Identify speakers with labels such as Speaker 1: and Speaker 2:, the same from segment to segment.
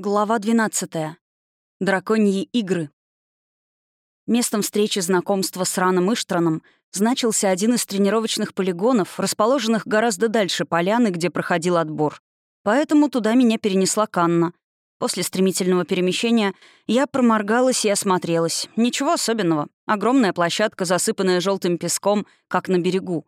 Speaker 1: Глава 12. Драконьи игры. Местом встречи знакомства с Раном Иштраном значился один из тренировочных полигонов, расположенных гораздо дальше поляны, где проходил отбор. Поэтому туда меня перенесла Канна. После стремительного перемещения я проморгалась и осмотрелась. Ничего особенного. Огромная площадка, засыпанная желтым песком, как на берегу.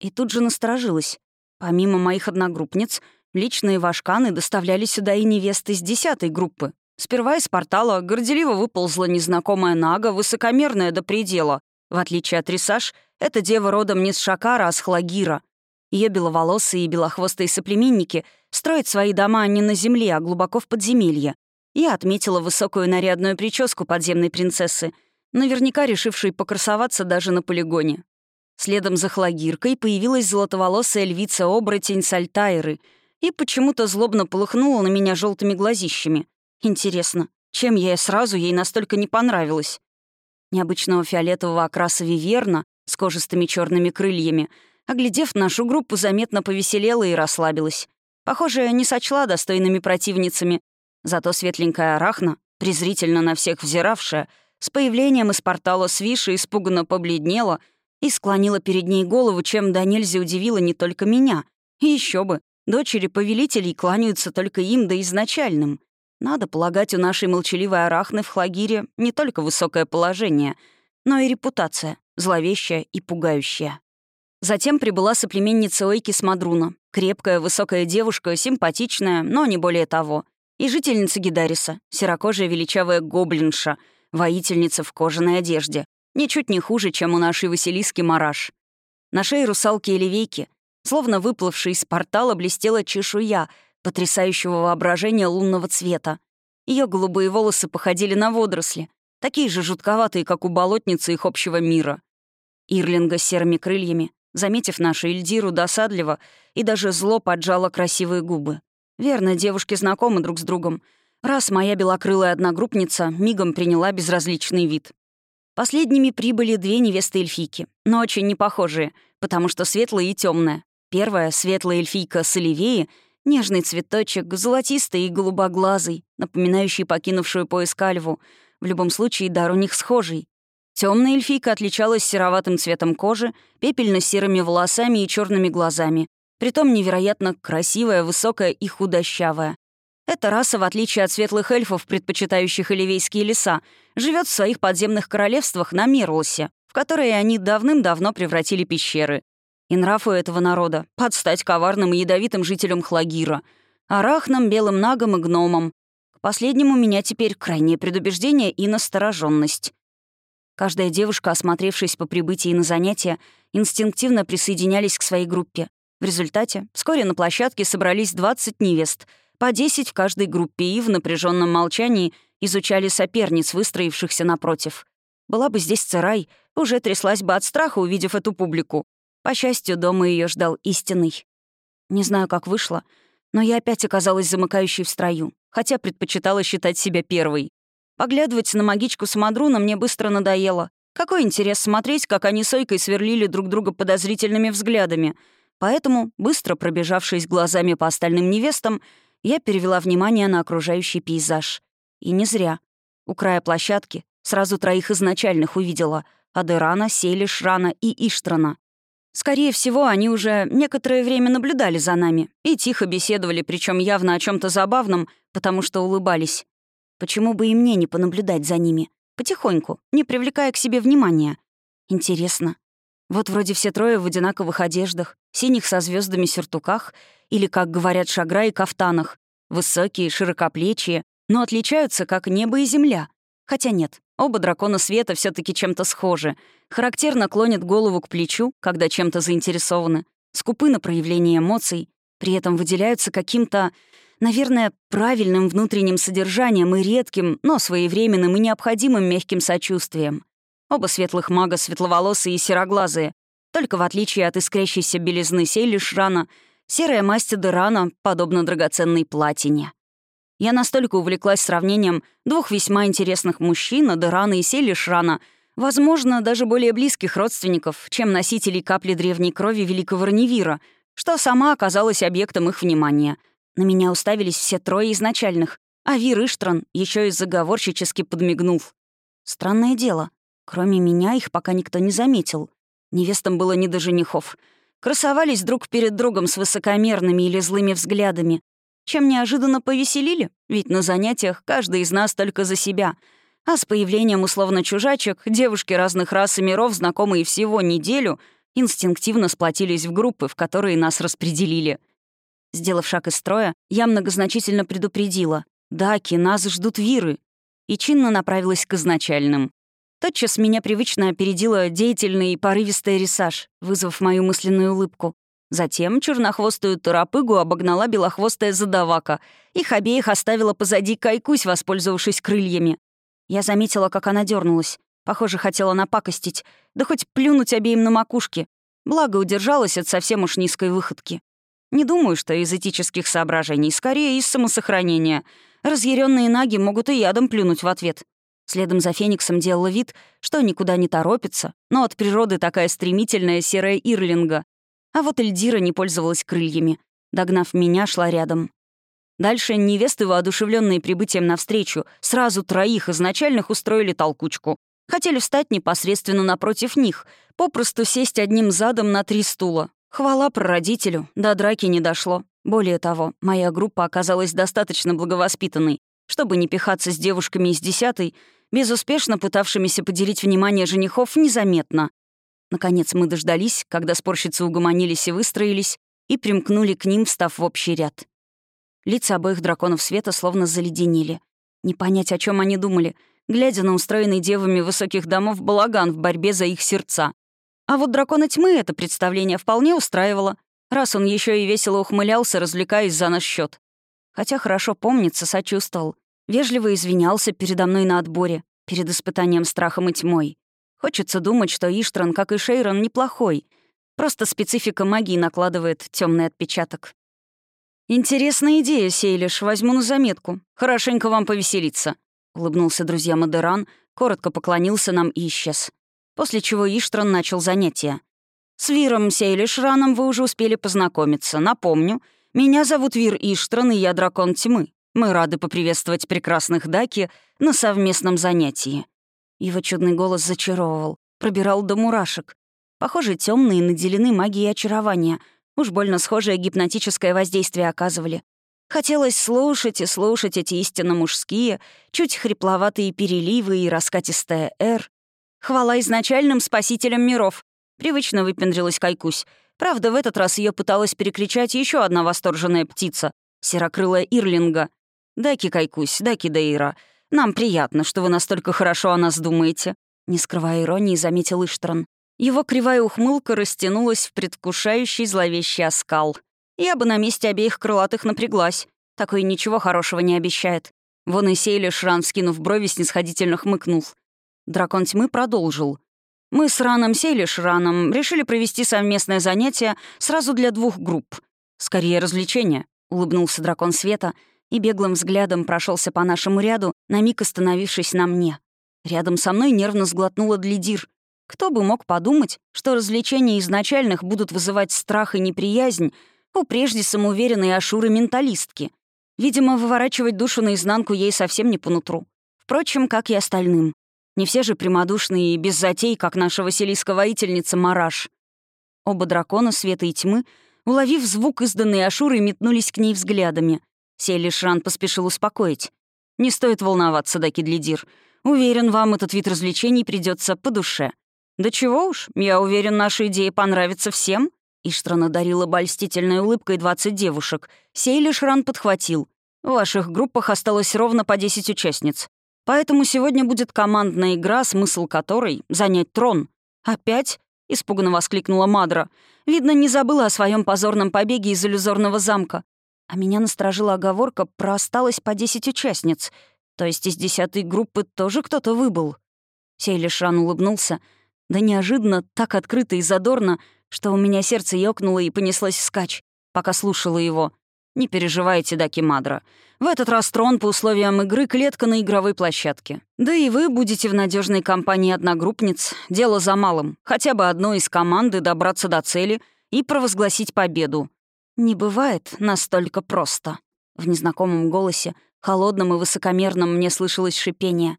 Speaker 1: И тут же насторожилась. Помимо моих одногруппниц — Личные вашканы доставляли сюда и невесты из десятой группы. Сперва из портала горделиво выползла незнакомая Нага, высокомерная до предела. В отличие от Рисаж, эта дева родом не с Шакара, а с Хлагира. Ее беловолосые и белохвостые соплеменники строят свои дома не на земле, а глубоко в подземелье. Я отметила высокую нарядную прическу подземной принцессы, наверняка решившей покрасоваться даже на полигоне. Следом за Хлагиркой появилась золотоволосая львица-оборотень Сальтайры — и почему-то злобно полыхнула на меня желтыми глазищами. Интересно, чем я сразу ей настолько не понравилась? Необычного фиолетового окраса виверна с кожистыми черными крыльями, оглядев нашу группу, заметно повеселела и расслабилась. Похоже, не сочла достойными противницами. Зато светленькая арахна, презрительно на всех взиравшая, с появлением из портала Свиши испуганно побледнела и склонила перед ней голову, чем до нельзя удивила не только меня. И еще бы, Дочери повелителей кланяются только им, да изначальным. Надо полагать, у нашей молчаливой арахны в Хлагире не только высокое положение, но и репутация, зловещая и пугающая. Затем прибыла соплеменница Ойки Смадруна, крепкая, высокая девушка, симпатичная, но не более того, и жительница Гидариса, серокожая величавая гоблинша, воительница в кожаной одежде, ничуть не хуже, чем у нашей Василиски Мараш. На шее русалки Элевейки Словно выплывшей из портала блестела чешуя потрясающего воображения лунного цвета. Ее голубые волосы походили на водоросли, такие же жутковатые, как у болотницы их общего мира. Ирлинга с серыми крыльями, заметив нашу Эльдиру досадливо и даже зло поджала красивые губы. Верно, девушки знакомы друг с другом, раз моя белокрылая одногруппница мигом приняла безразличный вид. Последними прибыли две невесты эльфийки, но очень не похожие, потому что светлая и темная. Первая — светлая эльфийка Соливеи, нежный цветочек, золотистый и голубоглазый, напоминающий покинувшую пояс кальву. В любом случае, дар у них схожий. Темная эльфийка отличалась сероватым цветом кожи, пепельно-серыми волосами и черными глазами. Притом невероятно красивая, высокая и худощавая. Эта раса, в отличие от светлых эльфов, предпочитающих оливейские леса, живет в своих подземных королевствах на Мерлосе, в которые они давным-давно превратили пещеры. И нрав у этого народа — подстать коварным и ядовитым жителям Хлагира, арахнам, белым нагам и гномам. К последнему у меня теперь крайнее предубеждение и настороженность. Каждая девушка, осмотревшись по прибытии на занятия, инстинктивно присоединялись к своей группе. В результате вскоре на площадке собрались 20 невест, по 10 в каждой группе и в напряженном молчании изучали соперниц, выстроившихся напротив. Была бы здесь Церай, уже тряслась бы от страха, увидев эту публику. По счастью, дома ее ждал истинный. Не знаю, как вышло, но я опять оказалась замыкающей в строю, хотя предпочитала считать себя первой. Поглядывать на магичку Самодруна мне быстро надоело. Какой интерес смотреть, как они с Ойкой сверлили друг друга подозрительными взглядами. Поэтому, быстро пробежавшись глазами по остальным невестам, я перевела внимание на окружающий пейзаж. И не зря. У края площадки сразу троих изначальных увидела — Адерана, Селиш, Рана и Иштрана. Скорее всего, они уже некоторое время наблюдали за нами и тихо беседовали, причем явно о чем то забавном, потому что улыбались. Почему бы и мне не понаблюдать за ними? Потихоньку, не привлекая к себе внимания. Интересно. Вот вроде все трое в одинаковых одеждах, синих со звездами сюртуках или, как говорят, шагра и кафтанах. Высокие, широкоплечие, но отличаются как небо и земля. Хотя нет, оба дракона света все таки чем-то схожи. Характерно клонят голову к плечу, когда чем-то заинтересованы. Скупы на проявление эмоций. При этом выделяются каким-то, наверное, правильным внутренним содержанием и редким, но своевременным и необходимым мягким сочувствием. Оба светлых мага светловолосые и сероглазые. Только в отличие от искрящейся белизны Сейли Шрана, серая масть Дерана подобна драгоценной платине. Я настолько увлеклась сравнением двух весьма интересных мужчин, Адерана и Селишрана, возможно, даже более близких родственников, чем носителей капли древней крови великого Раневира, что сама оказалась объектом их внимания. На меня уставились все трое изначальных. А Вир Иштран еще и заговорщически подмигнул. Странное дело. Кроме меня их пока никто не заметил. Невестам было не до женихов. Красовались друг перед другом с высокомерными или злыми взглядами. Чем неожиданно повеселили, ведь на занятиях каждый из нас только за себя. А с появлением условно чужачек девушки разных рас и миров, знакомые всего неделю, инстинктивно сплотились в группы, в которые нас распределили. Сделав шаг из строя, я многозначительно предупредила. «Даки, нас ждут виры!» И чинно направилась к изначальным. Тотчас меня привычно опередила деятельный и порывистый рисаж, вызвав мою мысленную улыбку. Затем чернохвостую торопыгу обогнала белохвостая задавака. Их обеих оставила позади кайкусь, воспользовавшись крыльями. Я заметила, как она дернулась. Похоже, хотела напакостить. Да хоть плюнуть обеим на макушке. Благо, удержалась от совсем уж низкой выходки. Не думаю, что из этических соображений, скорее из самосохранения. Разъяренные наги могут и ядом плюнуть в ответ. Следом за Фениксом делала вид, что никуда не торопится, но от природы такая стремительная серая Ирлинга. А вот Эльдира не пользовалась крыльями. Догнав меня, шла рядом. Дальше невесты, воодушевленные прибытием навстречу, сразу троих изначальных устроили толкучку. Хотели встать непосредственно напротив них, попросту сесть одним задом на три стула. Хвала прародителю, до драки не дошло. Более того, моя группа оказалась достаточно благовоспитанной, чтобы не пихаться с девушками из десятой безуспешно пытавшимися поделить внимание женихов, незаметно. Наконец мы дождались, когда спорщицы угомонились и выстроились, и примкнули к ним, встав в общий ряд. Лица обоих драконов света словно заледенели. Не понять, о чем они думали, глядя на устроенный девами высоких домов балаган в борьбе за их сердца. А вот дракона тьмы это представление вполне устраивало, раз он еще и весело ухмылялся, развлекаясь за наш счет. Хотя хорошо помнится, сочувствовал. Вежливо извинялся передо мной на отборе, перед испытанием страхом и тьмой. Хочется думать, что Иштран, как и Шейрон, неплохой. Просто специфика магии накладывает темный отпечаток. «Интересная идея, Сейлиш, возьму на заметку. Хорошенько вам повеселиться», — улыбнулся друзья Мадеран, коротко поклонился нам и исчез. После чего Иштран начал занятия. «С Виром Сейлиш Раном вы уже успели познакомиться. Напомню, меня зовут Вир Иштран, и я дракон тьмы. Мы рады поприветствовать прекрасных Даки на совместном занятии». Его чудный голос зачаровывал, пробирал до мурашек. Похоже, темные наделены магией очарования. Уж больно схожее гипнотическое воздействие оказывали. Хотелось слушать и слушать эти истинно мужские, чуть хрипловатые переливы и раскатистая «Р». Хвала изначальным спасителям миров. Привычно выпендрилась Кайкусь. Правда, в этот раз ее пыталась перекричать еще одна восторженная птица — серокрылая Ирлинга. «Даки Кайкусь, Даки Дейра, нам приятно, что вы настолько хорошо о нас думаете», — не скрывая иронии, заметил Иштран. Его кривая ухмылка растянулась в предвкушающий зловещий оскал. Я бы на месте обеих крылатых напряглась. Такое ничего хорошего не обещает. Вон и Сейли Шран, скинув брови, снисходительно хмыкнул. Дракон тьмы продолжил. «Мы с Раном Сейли Шраном решили провести совместное занятие сразу для двух групп. Скорее, развлечение», — улыбнулся дракон света — и беглым взглядом прошелся по нашему ряду, на миг остановившись на мне. Рядом со мной нервно сглотнула Длидир. Кто бы мог подумать, что развлечения изначальных будут вызывать страх и неприязнь у прежде самоуверенной Ашуры-менталистки. Видимо, выворачивать душу наизнанку ей совсем не по нутру. Впрочем, как и остальным. Не все же прямодушные и без затей, как наша Василиска-воительница Мараш. Оба дракона света и тьмы, уловив звук, изданный Ашурой, метнулись к ней взглядами — Селишран поспешил успокоить. «Не стоит волноваться, Дакидлидир. Уверен, вам этот вид развлечений придется по душе». «Да чего уж, я уверен, наша идея понравится всем». Иштран одарила обольстительной улыбкой 20 девушек. Сейлишран подхватил. «В ваших группах осталось ровно по 10 участниц. Поэтому сегодня будет командная игра, смысл которой — занять трон». «Опять?» — испуганно воскликнула Мадра. «Видно, не забыла о своем позорном побеге из иллюзорного замка. А меня насторожила оговорка про осталось по 10 участниц. То есть из десятой группы тоже кто-то выбыл. Сейлишан улыбнулся. Да неожиданно, так открыто и задорно, что у меня сердце ёкнуло и понеслось вскачь, пока слушала его. «Не переживайте, Даки Мадра. В этот раз трон по условиям игры клетка на игровой площадке. Да и вы будете в надежной компании одногруппниц. Дело за малым. Хотя бы одной из команды добраться до цели и провозгласить победу. «Не бывает настолько просто». В незнакомом голосе Холодным и высокомерным мне слышалось шипение.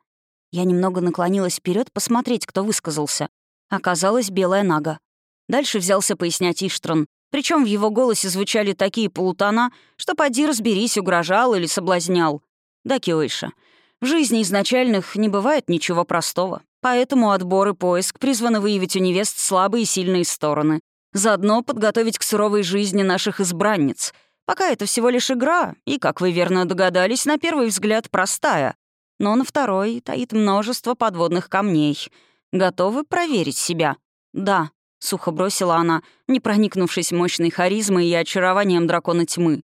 Speaker 1: Я немного наклонилась вперед посмотреть, кто высказался. Оказалась белая нага. Дальше взялся пояснять Иштрон. Причем в его голосе звучали такие полутона, что поди разберись, угрожал или соблазнял. Да, Киойша, в жизни изначальных не бывает ничего простого. Поэтому отбор и поиск призваны выявить у невест слабые и сильные стороны. Заодно подготовить к суровой жизни наших избранниц. Пока это всего лишь игра, и, как вы верно догадались, на первый взгляд простая. Но на второй таит множество подводных камней. Готовы проверить себя? Да, — сухо бросила она, не проникнувшись мощной харизмой и очарованием дракона тьмы.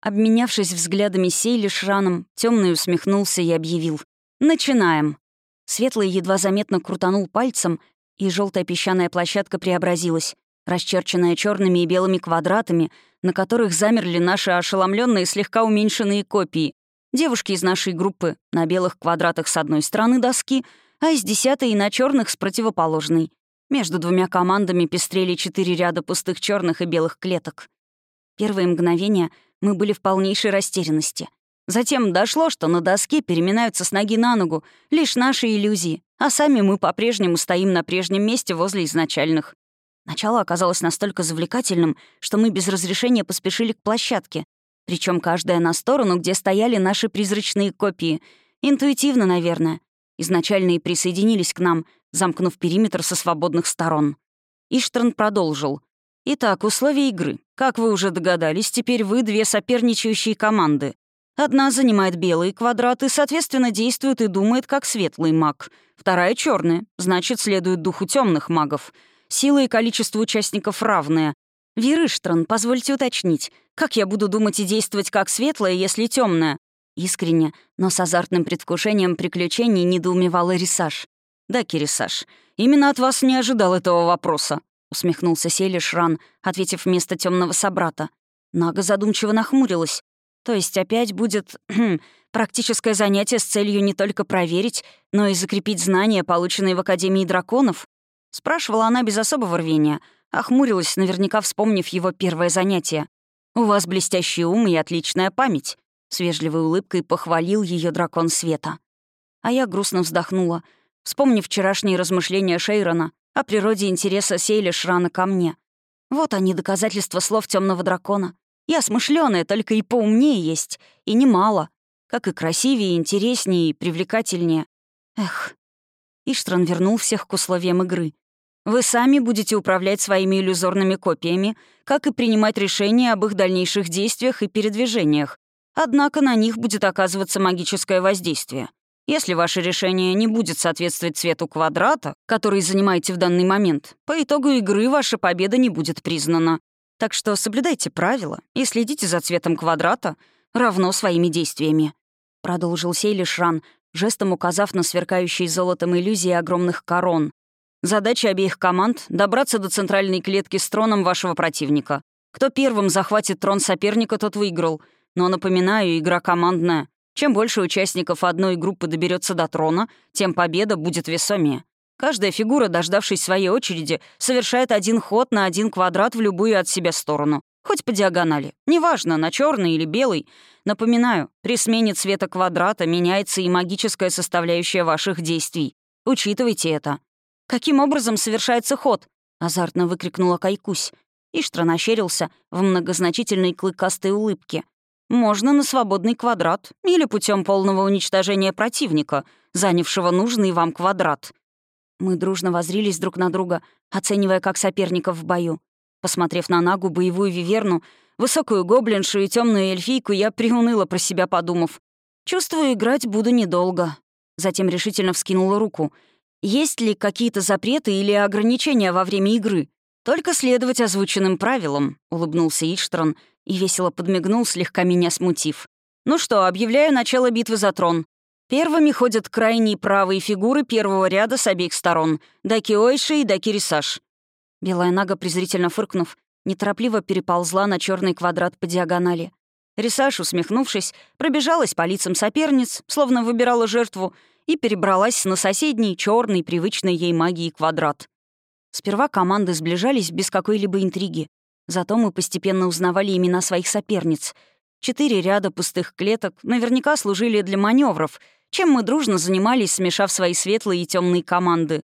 Speaker 1: Обменявшись взглядами Сейли Шраном, темный усмехнулся и объявил. «Начинаем!» Светлый едва заметно крутанул пальцем, и желтая песчаная площадка преобразилась, расчерченная черными и белыми квадратами, на которых замерли наши ошеломленные слегка уменьшенные копии. Девушки из нашей группы на белых квадратах с одной стороны доски, а из десятой на черных с противоположной. Между двумя командами пестрели четыре ряда пустых черных и белых клеток. Первые мгновения мы были в полнейшей растерянности. Затем дошло, что на доске переминаются с ноги на ногу лишь наши иллюзии, а сами мы по-прежнему стоим на прежнем месте возле изначальных. Начало оказалось настолько завлекательным, что мы без разрешения поспешили к площадке, причем каждая на сторону, где стояли наши призрачные копии. Интуитивно, наверное. Изначальные присоединились к нам — замкнув периметр со свободных сторон. Иштран продолжил. «Итак, условия игры. Как вы уже догадались, теперь вы две соперничающие команды. Одна занимает белые квадраты, соответственно, действует и думает как светлый маг. Вторая — черная, значит, следует духу темных магов. Сила и количество участников равные. Вирыштран, позвольте уточнить, как я буду думать и действовать как светлая, если темная? Искренне, но с азартным предвкушением приключений недоумевала Рисаж. «Да, Кирисаш, именно от вас не ожидал этого вопроса», — усмехнулся Сели Шран, ответив вместо темного собрата. Нага задумчиво нахмурилась. «То есть опять будет практическое занятие с целью не только проверить, но и закрепить знания, полученные в Академии драконов?» Спрашивала она без особого рвения, охмурилась, наверняка вспомнив его первое занятие. «У вас блестящий ум и отличная память», — с вежливой улыбкой похвалил ее дракон света. А я грустно вздохнула — вспомнив вчерашние размышления Шейрона о природе интереса Сейля Шрана ко мне. Вот они, доказательства слов темного дракона. Я смышленая, только и поумнее есть, и немало. Как и красивее, интереснее и привлекательнее. Эх. Иштран вернул всех к условиям игры. Вы сами будете управлять своими иллюзорными копиями, как и принимать решения об их дальнейших действиях и передвижениях. Однако на них будет оказываться магическое воздействие. Если ваше решение не будет соответствовать цвету квадрата, который занимаете в данный момент, по итогу игры ваша победа не будет признана. Так что соблюдайте правила и следите за цветом квадрата равно своими действиями», — продолжил Сейли Шран, жестом указав на сверкающие золотом иллюзии огромных корон. «Задача обеих команд — добраться до центральной клетки с троном вашего противника. Кто первым захватит трон соперника, тот выиграл. Но, напоминаю, игра командная. Чем больше участников одной группы доберется до трона, тем победа будет весомее. Каждая фигура, дождавшись своей очереди, совершает один ход на один квадрат в любую от себя сторону. Хоть по диагонали. Неважно, на черный или белый. Напоминаю, при смене цвета квадрата меняется и магическая составляющая ваших действий. Учитывайте это. «Каким образом совершается ход?» — азартно выкрикнула Кайкусь. Иштран ощерился в многозначительной клыкастой улыбке. Можно на свободный квадрат или путем полного уничтожения противника, занявшего нужный вам квадрат. Мы дружно возрились друг на друга, оценивая как соперников в бою. Посмотрев на Нагу, боевую виверну, высокую гоблиншу и темную эльфийку, я приуныла про себя, подумав. Чувствую, играть буду недолго. Затем решительно вскинула руку. Есть ли какие-то запреты или ограничения во время игры? Только следовать озвученным правилам, улыбнулся Иштрон и весело подмигнул, слегка меня смутив. «Ну что, объявляю начало битвы за трон. Первыми ходят крайние правые фигуры первого ряда с обеих сторон — Даки Ойши и Даки Рисаш». Белая Нага, презрительно фыркнув, неторопливо переползла на черный квадрат по диагонали. Рисаш, усмехнувшись, пробежалась по лицам соперниц, словно выбирала жертву, и перебралась на соседний, черный, привычный ей магии квадрат. Сперва команды сближались без какой-либо интриги. Зато мы постепенно узнавали имена своих соперниц. Четыре ряда пустых клеток наверняка служили для маневров, чем мы дружно занимались, смешав свои светлые и темные команды.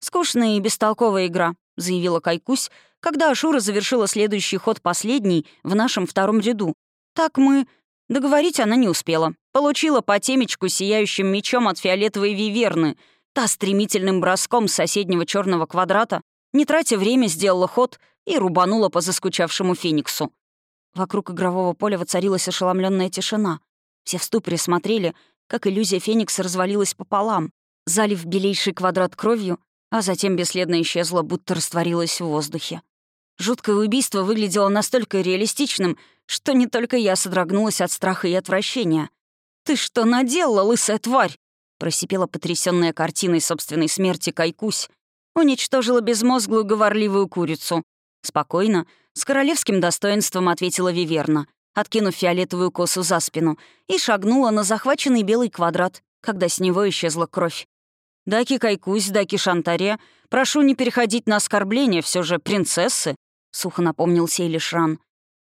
Speaker 1: «Скучная и бестолковая игра», — заявила Кайкусь, когда Ашура завершила следующий ход последний в нашем втором ряду. Так мы... Договорить она не успела. Получила по темечку сияющим мечом от фиолетовой виверны. Та стремительным броском с соседнего черного квадрата, не тратя время, сделала ход и рубанула по заскучавшему фениксу. Вокруг игрового поля воцарилась ошеломленная тишина. Все в ступоре смотрели, как иллюзия Феникса развалилась пополам, залив белейший квадрат кровью, а затем бесследно исчезла, будто растворилась в воздухе. Жуткое убийство выглядело настолько реалистичным, что не только я содрогнулась от страха и отвращения. «Ты что наделала, лысая тварь?» — просипела потрясённая картиной собственной смерти Кайкусь. Уничтожила безмозглую говорливую курицу. Спокойно, с королевским достоинством ответила Виверна, откинув фиолетовую косу за спину, и шагнула на захваченный белый квадрат, когда с него исчезла кровь. «Даки Кайкусь, Даки Шантария, прошу не переходить на оскорбление, все же принцессы», — сухо напомнил Сейли Шран.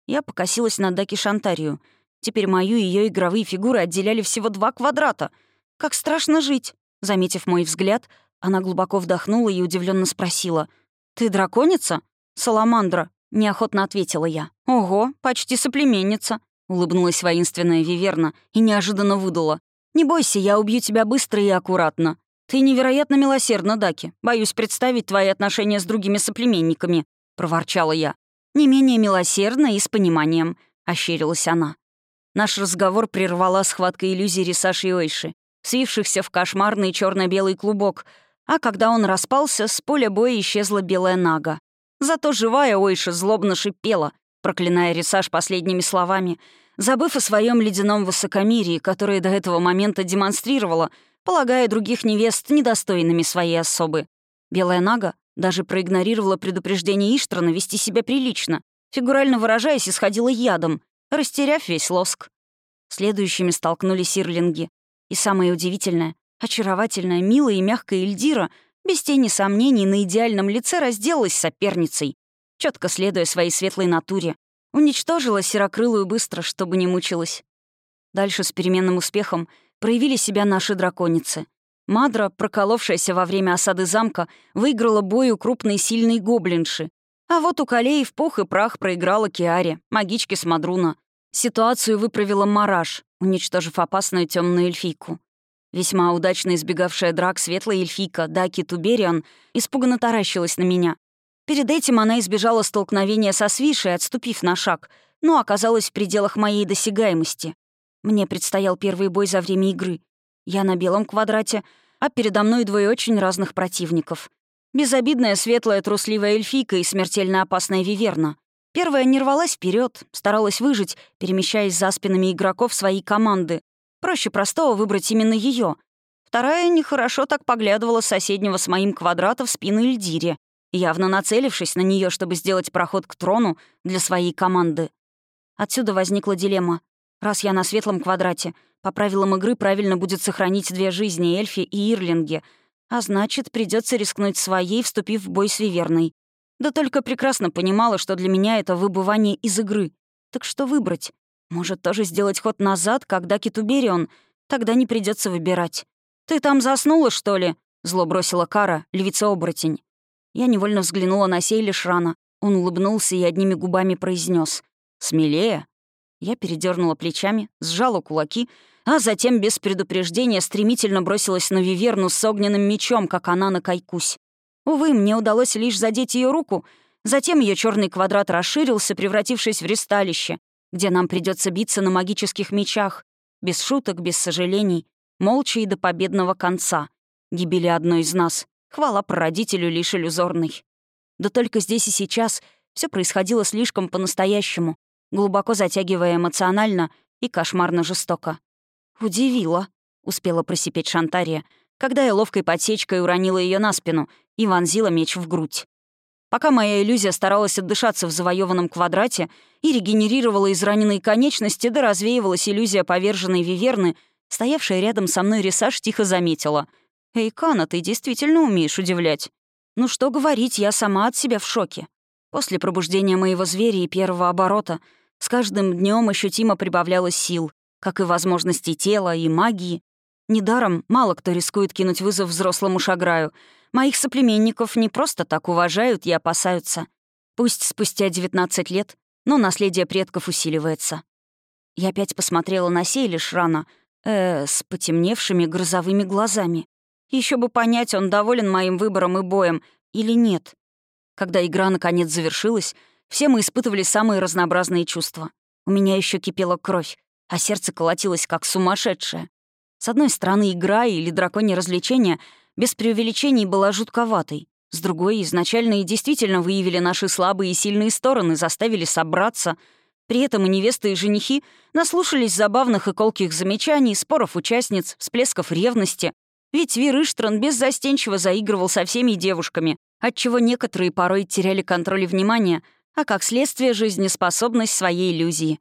Speaker 1: Я покосилась на Даки Шантарию. Теперь мою и ее игровые фигуры отделяли всего два квадрата. Как страшно жить. Заметив мой взгляд, она глубоко вдохнула и удивленно спросила. «Ты драконица?» «Саламандра», — неохотно ответила я. «Ого, почти соплеменница», — улыбнулась воинственная Виверна и неожиданно выдала. «Не бойся, я убью тебя быстро и аккуратно. «Ты невероятно милосердна, Даки. Боюсь представить твои отношения с другими соплеменниками», — проворчала я. «Не менее милосердно и с пониманием», — ощерилась она. Наш разговор прервала схватка иллюзий Рисаши и Ойши, свившихся в кошмарный черно белый клубок, а когда он распался, с поля боя исчезла белая нага. Зато живая Ойша злобно шипела, проклиная Рисаш последними словами, забыв о своем ледяном высокомерии, которое до этого момента демонстрировала, полагая других невест недостойными своей особы. Белая Нага даже проигнорировала предупреждение Иштрана вести себя прилично, фигурально выражаясь, исходила ядом, растеряв весь лоск. Следующими столкнулись сирлинги. И самое удивительное, очаровательная, милая и мягкая Эльдира без тени сомнений на идеальном лице разделалась соперницей, четко следуя своей светлой натуре. Уничтожила серокрылую быстро, чтобы не мучилась. Дальше с переменным успехом проявили себя наши драконицы. Мадра, проколовшаяся во время осады замка, выиграла бой у крупной сильной гоблинши. А вот у Калеи в пух и прах проиграла Киаре, магичке с Мадруна. Ситуацию выправила Мараш, уничтожив опасную темную эльфийку. Весьма удачно избегавшая драк светлая эльфийка Даки Тубериан испуганно таращилась на меня. Перед этим она избежала столкновения со Свишей, отступив на шаг, но оказалась в пределах моей досягаемости. Мне предстоял первый бой за время игры. Я на белом квадрате, а передо мной двое очень разных противников. Безобидная, светлая, трусливая эльфийка и смертельно опасная виверна. Первая не рвалась вперед, старалась выжить, перемещаясь за спинами игроков своей команды. Проще простого выбрать именно ее. Вторая нехорошо так поглядывала с соседнего с моим квадрата в спину Эльдире, явно нацелившись на нее, чтобы сделать проход к трону для своей команды. Отсюда возникла дилемма. Раз я на светлом квадрате, по правилам игры правильно будет сохранить две жизни Эльфи и Ирлинге, а значит, придется рискнуть своей, вступив в бой с Виверной. Да только прекрасно понимала, что для меня это выбывание из игры. Так что выбрать? Может, тоже сделать ход назад, когда Китуберион? Тогда не придется выбирать. «Ты там заснула, что ли?» — зло бросила Кара, львица-оборотень. Я невольно взглянула на Сейли Шрана. Он улыбнулся и одними губами произнес: «Смелее». Я передернула плечами, сжала кулаки, а затем без предупреждения стремительно бросилась на Виверну с огненным мечом, как она на кайкусь. Увы, мне удалось лишь задеть ее руку, затем ее черный квадрат расширился, превратившись в ристалище, где нам придется биться на магических мечах, без шуток, без сожалений, молча и до победного конца, гибели одной из нас. Хвала прародителю лишь иллюзорной. Да только здесь и сейчас все происходило слишком по-настоящему, глубоко затягивая эмоционально и кошмарно жестоко. «Удивила», — успела просипеть Шантария, когда я ловкой подсечкой уронила ее на спину и вонзила меч в грудь. Пока моя иллюзия старалась отдышаться в завоеванном квадрате и регенерировала израненные конечности, да развеивалась иллюзия поверженной Виверны, стоявшая рядом со мной Рисаж тихо заметила. «Эй, Кана, ты действительно умеешь удивлять». Ну что говорить, я сама от себя в шоке. После пробуждения моего зверя и первого оборота С каждым днем ощутимо прибавлялось сил, как и возможностей тела и магии. Недаром мало кто рискует кинуть вызов взрослому шаграю. Моих соплеменников не просто так уважают и опасаются. Пусть спустя 19 лет, но наследие предков усиливается. Я опять посмотрела на Сейли Шрана, э, с потемневшими грозовыми глазами. Еще бы понять, он доволен моим выбором и боем или нет. Когда игра наконец завершилась, все мы испытывали самые разнообразные чувства. У меня еще кипела кровь, а сердце колотилось как сумасшедшее. С одной стороны, игра или драконье развлечение без преувеличений была жутковатой. С другой, изначально и действительно выявили наши слабые и сильные стороны, заставили собраться. При этом и невесты, и женихи наслушались забавных и колких замечаний, споров участниц, всплесков ревности. Ведь Вир Иштран беззастенчиво заигрывал со всеми девушками, отчего некоторые порой теряли контроль и внимание, а как следствие жизнеспособность своей иллюзии.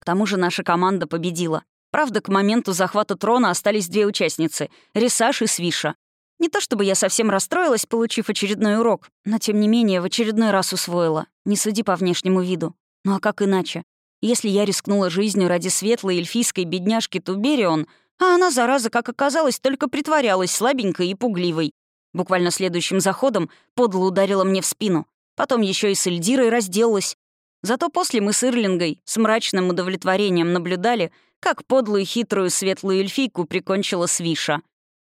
Speaker 1: К тому же наша команда победила. Правда, к моменту захвата трона остались две участницы — Рисаш и Свиша. Не то чтобы я совсем расстроилась, получив очередной урок, но тем не менее в очередной раз усвоила. Не суди по внешнему виду. Ну а как иначе? Если я рискнула жизнью ради светлой эльфийской бедняжки Туберион, а она, зараза, как оказалось, только притворялась слабенькой и пугливой. Буквально следующим заходом подло ударила мне в спину. Потом еще и с Эльдирой разделалась. Зато после мы с Ирлингой с мрачным удовлетворением наблюдали, как подлую хитрую светлую эльфийку прикончила Свиша.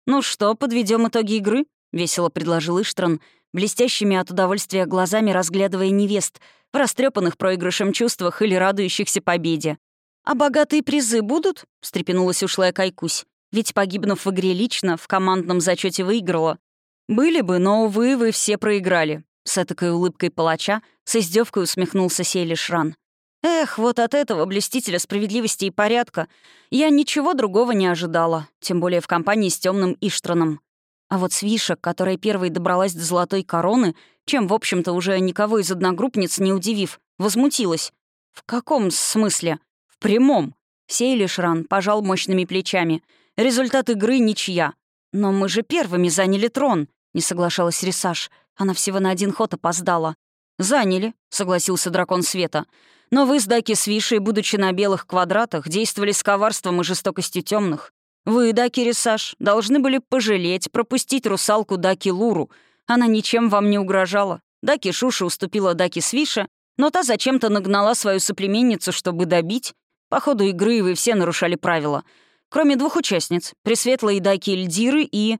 Speaker 1: «Ну что, подведем итоги игры?» — весело предложил Иштран, блестящими от удовольствия глазами разглядывая невест в растрепанных проигрышем чувствах или радующихся победе. «А богатые призы будут?» — встрепенулась ушлая Кайкусь. «Ведь, погибнув в игре лично, в командном зачете выиграла. «Были бы, но, увы, вы все проиграли». С этакой улыбкой палача с издевкой усмехнулся Сейли Шран. «Эх, вот от этого блестителя справедливости и порядка я ничего другого не ожидала, тем более в компании с темным Иштраном. А вот Свиша, которая первой добралась до золотой короны, чем, в общем-то, уже никого из одногруппниц не удивив, возмутилась. «В каком смысле?» «В прямом». Сейли Шран пожал мощными плечами. «Результат игры ничья. Но мы же первыми заняли трон не соглашалась Рисаш. Она всего на один ход опоздала. «Заняли», — согласился дракон света. «Но вы с Даки Свишей, будучи на белых квадратах, действовали с коварством и жестокостью темных. Вы, Даки Рисаш, должны были пожалеть, пропустить русалку Даки Луру. Она ничем вам не угрожала. Даки Шуша уступила Даки Свише, но та зачем-то нагнала свою соплеменницу, чтобы добить. По ходу игры вы все нарушали правила. Кроме двух участниц — Пресветлой Даки Эльдиры и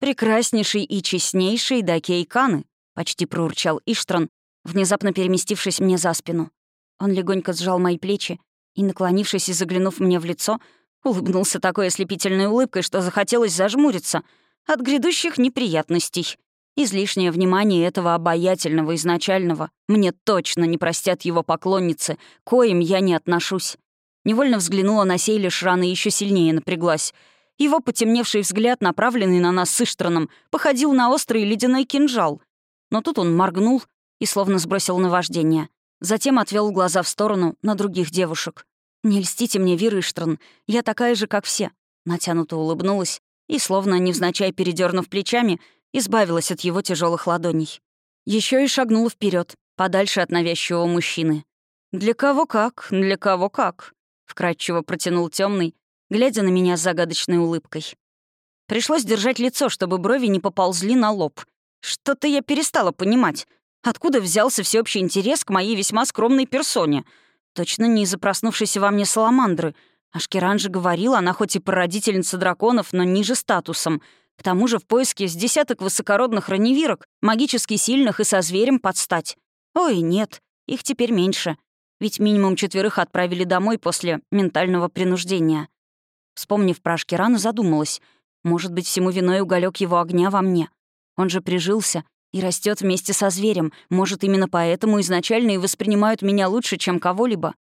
Speaker 1: «Прекраснейший и честнейший Дакей Каны», — почти проурчал Иштран, внезапно переместившись мне за спину. Он легонько сжал мои плечи и, наклонившись и заглянув мне в лицо, улыбнулся такой ослепительной улыбкой, что захотелось зажмуриться от грядущих неприятностей. Излишнее внимание этого обаятельного изначального мне точно не простят его поклонницы, коим я не отношусь. Невольно взглянула на Сейли Шрана и еще сильнее напряглась — его потемневший взгляд, направленный на нас с Иштраном, походил на острый ледяной кинжал. Но тут он моргнул и словно сбросил наваждение. Затем отвел глаза в сторону на других девушек. «Не льстите мне, Вир Иштран, я такая же, как все». Натянуто улыбнулась и, словно невзначай передернув плечами, избавилась от его тяжелых ладоней. Еще и шагнула вперед, подальше от навязчивого мужчины. «Для кого как, для кого как», — вкрадчиво протянул темный, глядя на меня с загадочной улыбкой. Пришлось держать лицо, чтобы брови не поползли на лоб. Что-то я перестала понимать. Откуда взялся всеобщий интерес к моей весьма скромной персоне? Точно не из-за проснувшейся во мне саламандры. Ашкеран же говорила, она хоть и прародительница драконов, но ниже статусом. К тому же в поиске с десяток высокородных раневирок, магически сильных и со зверем подстать. Ой, нет, их теперь меньше. Ведь минимум четверых отправили домой после ментального принуждения. Вспомнив про Ашкерана, задумалась. Может быть, всему виной уголек его огня во мне. Он же прижился и растет вместе со зверем. Может, именно поэтому изначально и воспринимают меня лучше, чем кого-либо.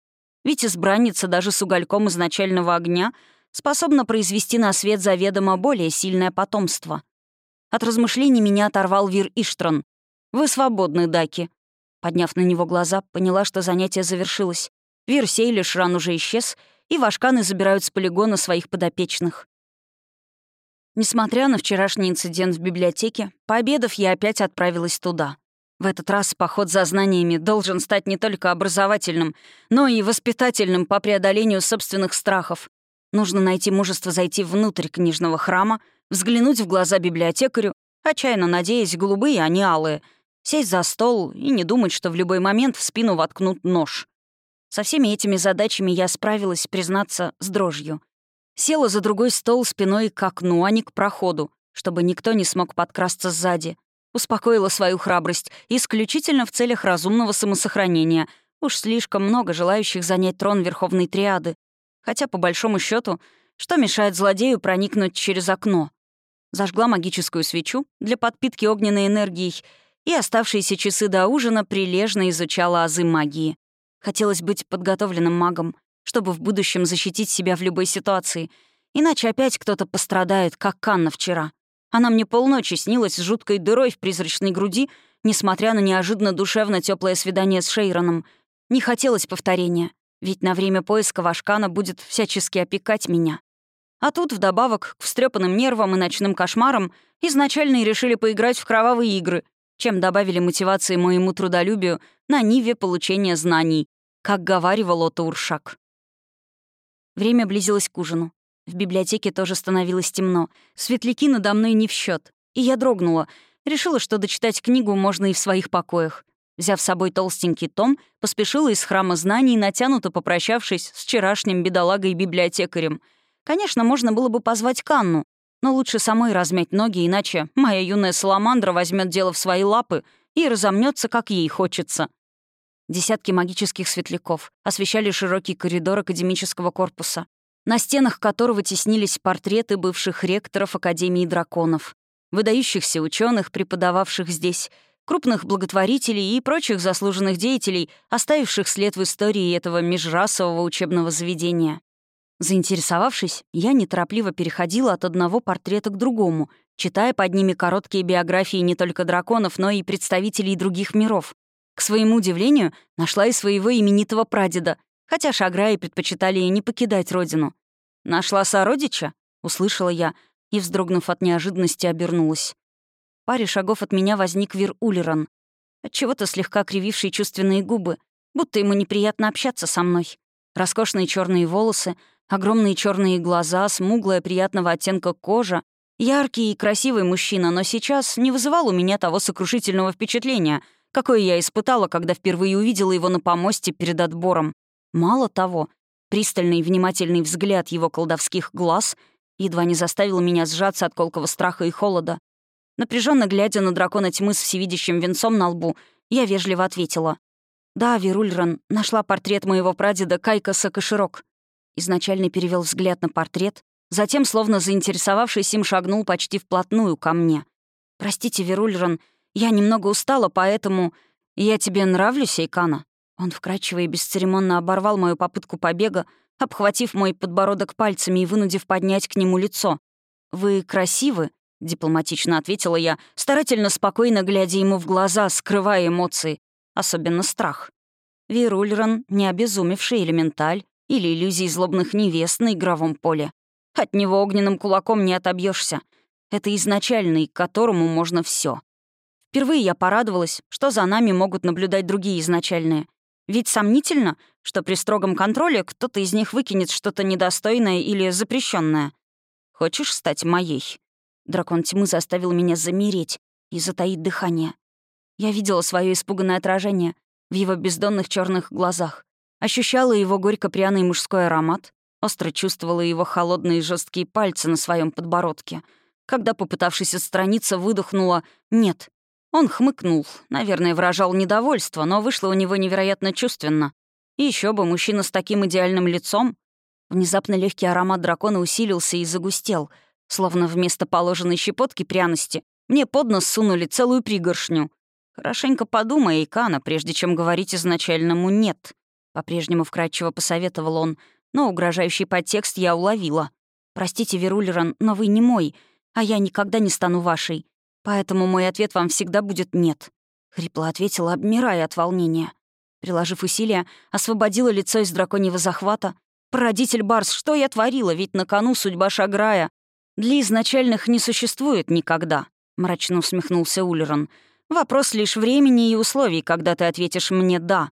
Speaker 1: Ведь избранница даже с угольком изначального огня способна произвести на свет заведомо более сильное потомство. От размышлений меня оторвал Вир Иштран. «Вы свободны, Даки». Подняв на него глаза, поняла, что занятие завершилось. Вир Сейлишран уже исчез, и вашканы забирают с полигона своих подопечных. Несмотря на вчерашний инцидент в библиотеке, пообедав, я опять отправилась туда. В этот раз поход за знаниями должен стать не только образовательным, но и воспитательным по преодолению собственных страхов. Нужно найти мужество зайти внутрь книжного храма, взглянуть в глаза библиотекарю, отчаянно надеясь, голубые, а не алые, сесть за стол и не думать, что в любой момент в спину воткнут нож. Со всеми этими задачами я справилась, признаться, с дрожью. Села за другой стол спиной к окну, а не к проходу, чтобы никто не смог подкрасться сзади. Успокоила свою храбрость исключительно в целях разумного самосохранения. Уж слишком много желающих занять трон Верховной Триады. Хотя, по большому счету, что мешает злодею проникнуть через окно? Зажгла магическую свечу для подпитки огненной энергией и оставшиеся часы до ужина прилежно изучала азы магии. Хотелось быть подготовленным магом, чтобы в будущем защитить себя в любой ситуации. Иначе опять кто-то пострадает, как Канна вчера. Она мне полночи снилась с жуткой дырой в призрачной груди, несмотря на неожиданно душевно теплое свидание с Шейроном. Не хотелось повторения, ведь на время поиска Вашкана будет всячески опекать меня. А тут, вдобавок к встрепанным нервам и ночным кошмарам, изначально и решили поиграть в кровавые игры, чем добавили мотивации моему трудолюбию на ниве получения знаний, как говаривал Отто Уршак. Время близилось к ужину. В библиотеке тоже становилось темно. Светляки надо мной не в счет. И я дрогнула. Решила, что дочитать книгу можно и в своих покоях. Взяв с собой толстенький том, поспешила из храма знаний, натянуто попрощавшись с вчерашним бедолагой-библиотекарем. Конечно, можно было бы позвать Канну, но лучше самой размять ноги, иначе моя юная саламандра возьмет дело в свои лапы и разомнется, как ей хочется. Десятки магических светляков освещали широкий коридор академического корпуса на стенах которого теснились портреты бывших ректоров Академии драконов, выдающихся ученых, преподававших здесь, крупных благотворителей и прочих заслуженных деятелей, оставивших след в истории этого межрасового учебного заведения. Заинтересовавшись, я неторопливо переходила от одного портрета к другому, читая под ними короткие биографии не только драконов, но и представителей других миров. К своему удивлению, нашла и своего именитого прадеда, хотя шаграи предпочитали и не покидать родину. «Нашла сородича?» — услышала я и, вздрогнув от неожиданности, обернулась. Паре шагов от меня возник Вир Улеран, отчего-то слегка крививший чувственные губы, будто ему неприятно общаться со мной. Роскошные черные волосы, огромные черные глаза, смуглая приятного оттенка кожа, яркий и красивый мужчина, но сейчас не вызывал у меня того сокрушительного впечатления, какое я испытала, когда впервые увидела его на помосте перед отбором. Мало того, Пристальный внимательный взгляд его колдовских глаз едва не заставил меня сжаться от колкого страха и холода. Напряженно глядя на дракона тьмы с всевидящим венцом на лбу, я вежливо ответила. «Да, Верульран, нашла портрет моего прадеда Кайкаса Каширок». Изначально перевел взгляд на портрет, затем, словно заинтересовавшись им, шагнул почти вплотную ко мне. «Простите, Верульран, я немного устала, поэтому... Я тебе нравлюсь, Эйкана?» Он вкрадчиво и бесцеремонно оборвал мою попытку побега, обхватив мой подбородок пальцами и вынудив поднять к нему лицо. «Вы красивы», — дипломатично ответила я, старательно спокойно глядя ему в глаза, скрывая эмоции, особенно страх. Вирульран — не обезумевший элементаль или иллюзии злобных невест на игровом поле. От него огненным кулаком не отобьешься. Это изначальный, к которому можно все. Впервые я порадовалась, что за нами могут наблюдать другие изначальные — ведь сомнительно, что при строгом контроле кто-то из них выкинет что-то недостойное или запрещенное. Хочешь стать моей? Дракон тьмы заставил меня замереть и затаить дыхание. Я видела свое испуганное отражение в его бездонных черных глазах, ощущала его горько-пряный мужской аромат, остро чувствовала его холодные жесткие пальцы на своем подбородке, когда, попытавшись отстраниться, выдохнула «нет». Он хмыкнул, наверное, выражал недовольство, но вышло у него невероятно чувственно. И еще бы, мужчина с таким идеальным лицом. Внезапно легкий аромат дракона усилился и загустел, словно вместо положенной щепотки пряности мне под нос сунули целую пригоршню. «Хорошенько подумай, Икана, прежде чем говорить изначальному «нет», — по-прежнему вкратчиво посоветовал он, но угрожающий подтекст я уловила. «Простите, Верулеран, но вы не мой, а я никогда не стану вашей. Поэтому мой ответ вам всегда будет «нет». Хрипло ответила, обмирая от волнения. Приложив усилия, освободила лицо из драконьего захвата. «Породитель Барс, что я творила? Ведь на кону судьба Шаграя. Для изначальных не существует никогда», — мрачно усмехнулся Улерон. Вопрос лишь времени и условий, когда ты ответишь мне «да».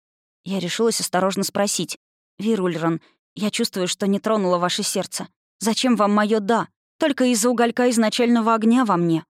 Speaker 1: Я решилась осторожно спросить. «Вирульрон, я чувствую, что не тронула ваше сердце. Зачем вам мое «да»? Только из-за уголька изначального огня во мне».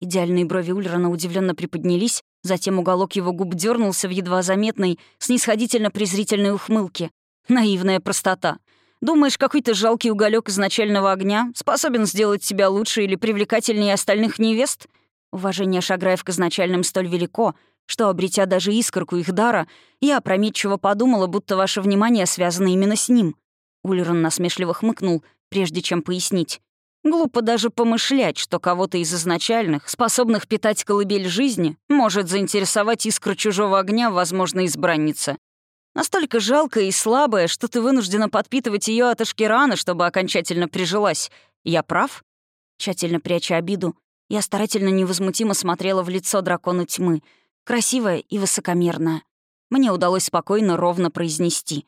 Speaker 1: Идеальные брови Ульрона удивленно приподнялись, затем уголок его губ дернулся в едва заметной, снисходительно-презрительной ухмылке. Наивная простота. Думаешь, какой-то жалкий уголек изначального огня способен сделать тебя лучше или привлекательнее остальных невест? Уважение Шаграев к изначальным столь велико, что, обретя даже искорку их дара, я опрометчиво подумала, будто ваше внимание связано именно с ним. Ульрон насмешливо хмыкнул, прежде чем пояснить. Глупо даже помышлять, что кого-то из изначальных, способных питать колыбель жизни, может заинтересовать искра чужого огня, возможно, избранница. Настолько жалкая и слабая, что ты вынуждена подпитывать ее от Ашкерана, чтобы окончательно прижилась. Я прав? Тщательно пряча обиду, я старательно невозмутимо смотрела в лицо дракону тьмы, красивая и высокомерная. Мне удалось спокойно, ровно произнести.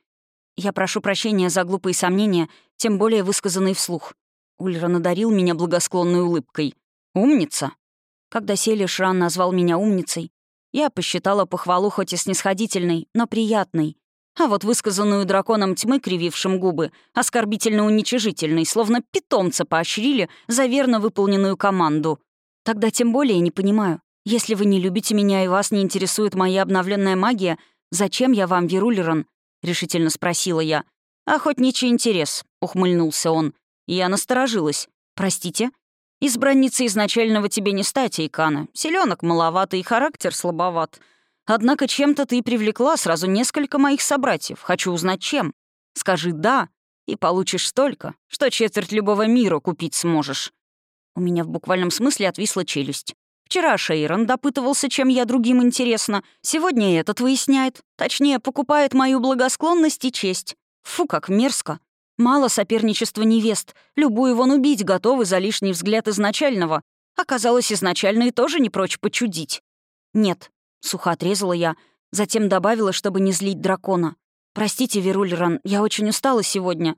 Speaker 1: Я прошу прощения за глупые сомнения, тем более высказанные вслух. Ульра надарил меня благосклонной улыбкой. «Умница!» Когда Сели Шран назвал меня умницей, я посчитала похвалу хоть и снисходительной, но приятной. А вот высказанную драконом тьмы, кривившим губы, оскорбительно уничижительной, словно питомца поощрили за верно выполненную команду. Тогда тем более не понимаю. Если вы не любите меня и вас не интересует моя обновленная магия, зачем я вам, Верулерон? решительно спросила я. «Охотничий интерес», — ухмыльнулся он. Я насторожилась. «Простите?» Избранница изначального тебе не стать, Икана. Селенок маловато и характер слабоват. Однако чем-то ты привлекла сразу несколько моих собратьев. Хочу узнать, чем. Скажи «да», и получишь столько, что четверть любого мира купить сможешь. У меня в буквальном смысле отвисла челюсть. Вчера Шейрон допытывался, чем я другим интересно. Сегодня этот выясняет. Точнее, покупает мою благосклонность и честь. Фу, как мерзко. Мало соперничества невест. Любую вон убить готовы за лишний взгляд изначального. Оказалось, изначальные тоже не прочь почудить. «Нет», — сухо отрезала я, затем добавила, чтобы не злить дракона. «Простите, Верулеран, я очень устала сегодня».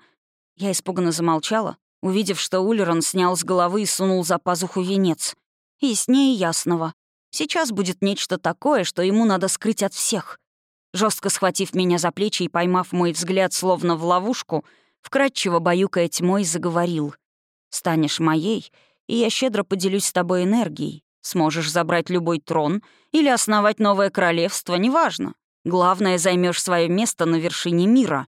Speaker 1: Я испуганно замолчала, увидев, что Улеран снял с головы и сунул за пазуху венец. Ней ясного. Сейчас будет нечто такое, что ему надо скрыть от всех. Жестко схватив меня за плечи и поймав мой взгляд словно в ловушку — вкрадчиво баюкая тьмой, заговорил. «Станешь моей, и я щедро поделюсь с тобой энергией. Сможешь забрать любой трон или основать новое королевство, неважно. Главное, займешь свое место на вершине мира».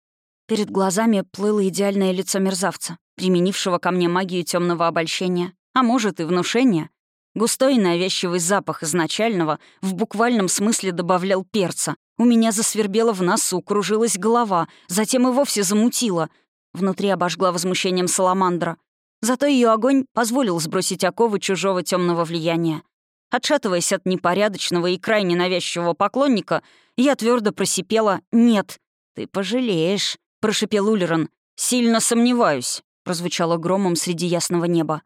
Speaker 1: Перед глазами плыло идеальное лицо мерзавца, применившего ко мне магию темного обольщения, а может и внушения. Густой навязчивый запах изначального в буквальном смысле добавлял перца. У меня засвербело в носу, кружилась голова, затем и вовсе замутило. Внутри обожгла возмущением саламандра. Зато ее огонь позволил сбросить оковы чужого темного влияния. Отшатываясь от непорядочного и крайне навязчивого поклонника, я твердо просипела «Нет». «Ты пожалеешь», — прошипел Улерон. «Сильно сомневаюсь», — прозвучало громом среди ясного неба.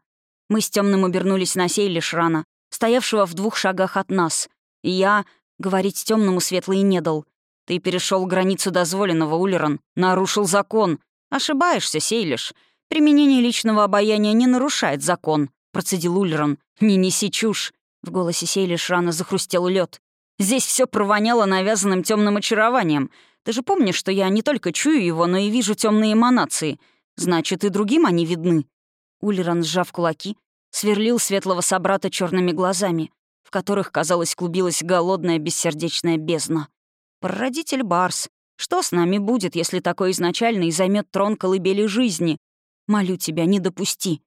Speaker 1: Мы с темным обернулись на сей лишь рано, стоявшего в двух шагах от нас. Я говорить темному светлый не дал. Ты перешел границу дозволенного, Улерон, нарушил закон, «Ошибаешься, Сейлиш. Применение личного обаяния не нарушает закон», — процедил Ульрон. «Не неси чушь». В голосе Сейлиш рано захрустел лед. «Здесь все провоняло навязанным темным очарованием. Ты же помнишь, что я не только чую его, но и вижу темные эманации. Значит, и другим они видны». Ульрон, сжав кулаки, сверлил светлого собрата черными глазами, в которых, казалось, клубилась голодная бессердечная бездна. Прародитель Барс, что с нами будет, если такой изначальный займет трон колыбели жизни? Молю тебя, не допусти».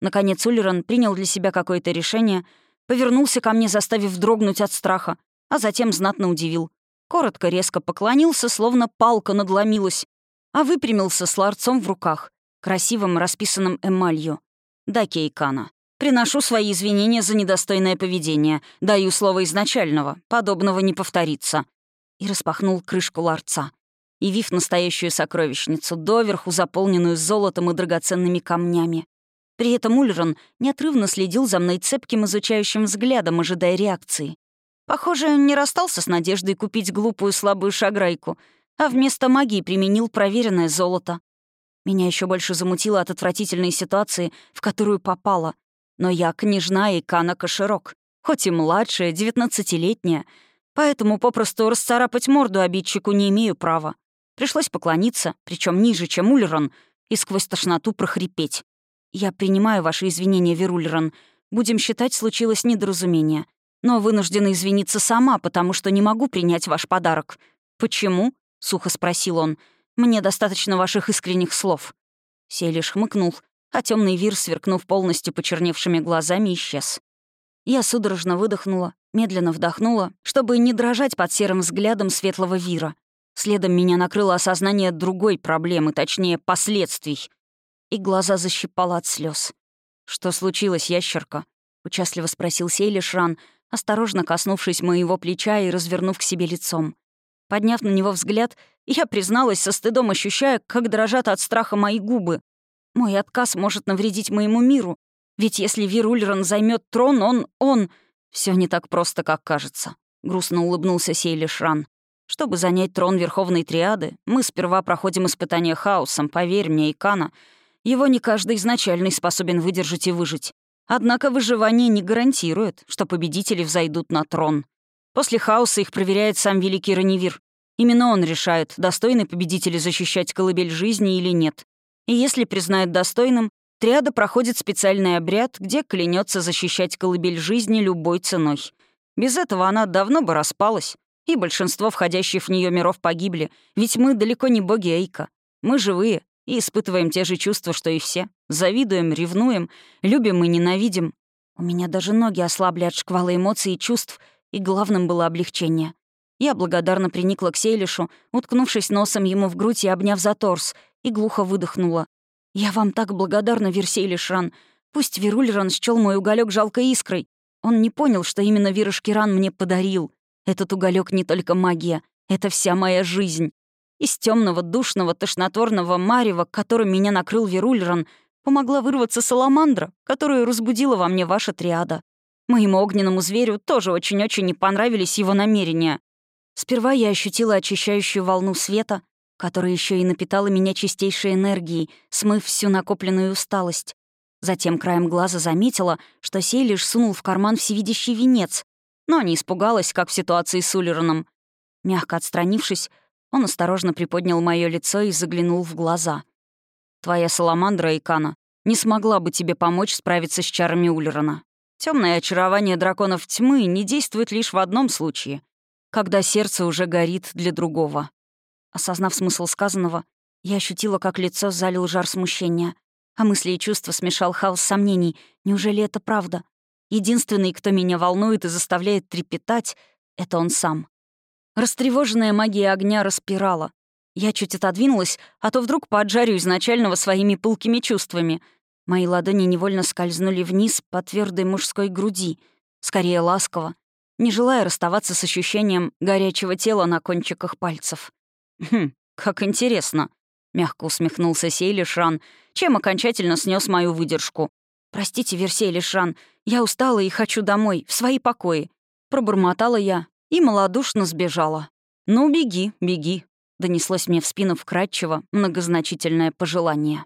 Speaker 1: Наконец Уллерон принял для себя какое-то решение, повернулся ко мне, заставив дрогнуть от страха, а затем знатно удивил. Коротко, резко поклонился, словно палка надломилась, а выпрямился с ларцом в руках, красивым, расписанным эмалью. «Да, Кейкана, приношу свои извинения за недостойное поведение, даю слово изначального, подобного не повторится и распахнул крышку ларца, явив настоящую сокровищницу, доверху заполненную золотом и драгоценными камнями. При этом Ульрон неотрывно следил за мной цепким изучающим взглядом, ожидая реакции. Похоже, не расстался с надеждой купить глупую слабую шаграйку, а вместо магии применил проверенное золото. Меня еще больше замутило от отвратительной ситуации, в которую попала. Но я княжна и Кана Коширок. хоть и младшая, девятнадцатилетняя, поэтому попросту расцарапать морду обидчику не имею права. Пришлось поклониться, причем ниже, чем Улерон, и сквозь тошноту прохрипеть. «Я принимаю ваши извинения, Верулерон. Будем считать, случилось недоразумение. Но вынуждена извиниться сама, потому что не могу принять ваш подарок». «Почему?» — сухо спросил он. «Мне достаточно ваших искренних слов». Сей лишь хмыкнул, а темный вир, сверкнув полностью почерневшими глазами, исчез. Я судорожно выдохнула, медленно вдохнула, чтобы не дрожать под серым взглядом светлого вира. Следом меня накрыло осознание другой проблемы, точнее, последствий. И глаза защипало от слез. «Что случилось, ящерка?» — участливо спросил Сейлишран, осторожно коснувшись моего плеча и развернув к себе лицом. Подняв на него взгляд, я призналась со стыдом, ощущая, как дрожат от страха мои губы. Мой отказ может навредить моему миру, ведь если Вирульрон займет трон, он... он... все не так просто, как кажется», — грустно улыбнулся Сейлишран. Чтобы занять трон Верховной Триады, мы сперва проходим испытание хаосом, поверь мне, Икана. Его не каждый изначальный способен выдержать и выжить. Однако выживание не гарантирует, что победители взойдут на трон. После хаоса их проверяет сам Великий Раневир. Именно он решает, достойны победители защищать колыбель жизни или нет. И если признают достойным, Триада проходит специальный обряд, где клянется защищать колыбель жизни любой ценой. Без этого она давно бы распалась, и большинство входящих в нее миров погибли, ведь мы далеко не боги Эйка. Мы живые и испытываем те же чувства, что и все. Завидуем, ревнуем, любим и ненавидим. У меня даже ноги ослабли от шквала эмоций и чувств, и главным было облегчение. Я благодарно приникла к Сейлишу, уткнувшись носом ему в грудь и обняв за торс, и глухо выдохнула. «Я вам так благодарна, Версейлишран. Пусть Верульран счёл мой уголек жалкой искрой. Он не понял, что именно Вирашкиран мне подарил. Этот уголек не только магия, это вся моя жизнь. Из темного, душного, тошнотворного марева, которым меня накрыл Верульран, помогла вырваться саламандра, которую разбудила во мне ваша триада. Моему огненному зверю тоже очень-очень не понравились его намерения. Сперва я ощутила очищающую волну света, которая еще и напитала меня чистейшей энергией, смыв всю накопленную усталость. Затем краем глаза заметила, что сей лишь сунул в карман всевидящий венец, но не испугалась, как в ситуации с Уллероном. Мягко отстранившись, он осторожно приподнял мое лицо и заглянул в глаза. «Твоя саламандра, Икана, не смогла бы тебе помочь справиться с чарами Уллерона. Темное очарование драконов тьмы не действует лишь в одном случае, когда сердце уже горит для другого». Осознав смысл сказанного, я ощутила, как лицо залил жар смущения, а мысли и чувства смешал хаос сомнений. Неужели это правда? Единственный, кто меня волнует и заставляет трепетать, — это он сам. Растревоженная магия огня распирала. Я чуть отодвинулась, а то вдруг поджарю изначального своими пылкими чувствами. Мои ладони невольно скользнули вниз по твердой мужской груди, скорее ласково, не желая расставаться с ощущением горячего тела на кончиках пальцев. «Хм, как интересно», — мягко усмехнулся Сейлишран, чем окончательно снес мою выдержку. «Простите, Версей Лишан, я устала и хочу домой, в свои покои». Пробормотала я и малодушно сбежала. «Ну, беги, беги», — донеслось мне в спину вкрадчиво многозначительное пожелание.